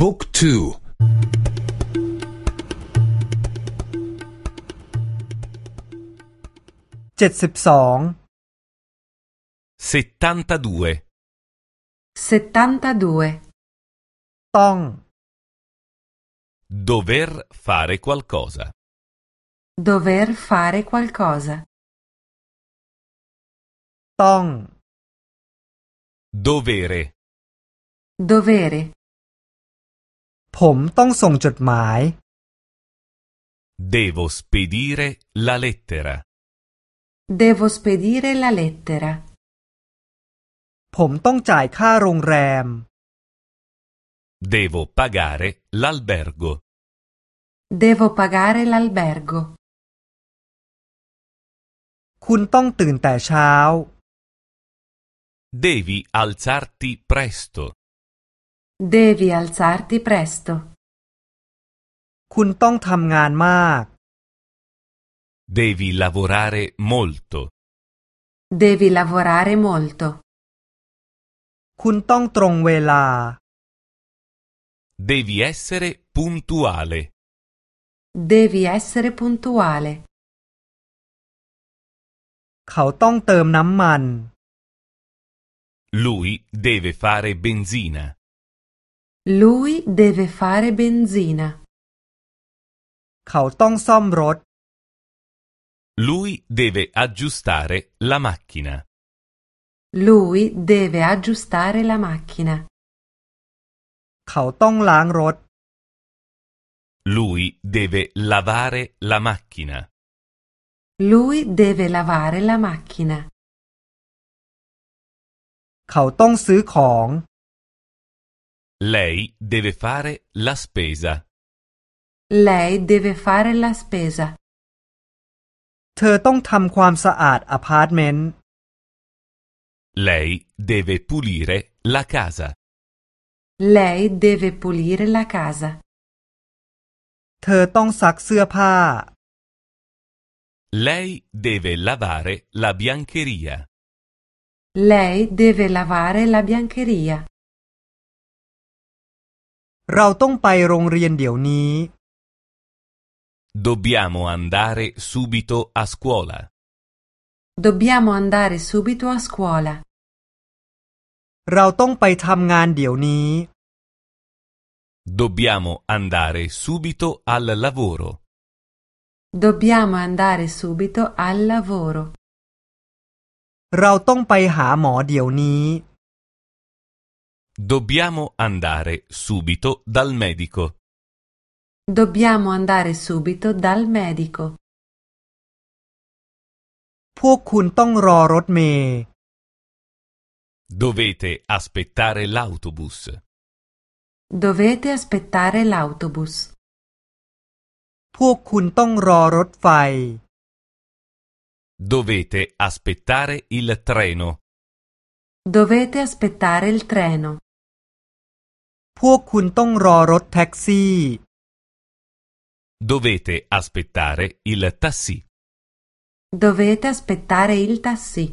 บุ๊กทูเจ็ดสิบสอง settantadue, 72. ต้อง dover fare qualcosa, Dover fare qualcosa. ต้อง dovere, Dovere. ผมต้องส่งจดหมาย devo spedire la lettera, Devo spedire la lettera. ผมต้องจ่ายค่าโรงแรม devo pagare l'albergo, Devo pagare l'albergo. คุณต้องตื่นแต่เช้า devi alzarti presto, Devi alzarti presto. คุณต้องทำงานมาก devi lavorare molto, Devi lavorare molto. คุณต้องตรงเวลา devi essere puntuale, Devi essere puntuale. เขาต้องเติมน้ำมัน lui deve fare benzina, Lui deve fare benzina. เขาต้องซ่อมรถ lui deve aggiustare la macchina. Lui deve aggiustare la macchina. เขาต้องล้างรถ Lui deve lavare la macchina. Lui deve lavare la macchina. เขาต้องซื้อของ Lei deve fare la spesa. Lei deve fare la spesa. เธอต้องทำความสะอาดอพาร์ตเมนต์ Lei deve pulire la casa. Lei deve pulire la casa. เธอต้องซักเสื้อผ้า Lei deve lavare la biancheria. Lei deve lavare la biancheria. เราต้องไปโรงเรียนเดี๋ยวนี้ Dobbiamo andare subito a scuola. Dobbiamo andare subito a scuola. เราต้องไปทำงานเดี๋ยวนี้ Dobbiamo andare subito al lavoro. Dobbiamo andare subito al lavoro. เราต้องไปหาหมอเดี๋ยวนี้ Dobbiamo andare subito dal medico. Dobbiamo andare subito dal medico. พวกคุณต้องรอรถเมล์ Dovete aspettare l'autobus. Dovete aspettare l'autobus. พวกคุณต้องรอรถไฟ Dovete aspettare il treno. Dovete aspettare il treno. พวกคุณต้องรอรถแท็กซี่ Dovete aspettare il taxi. Dovete aspettare il taxi.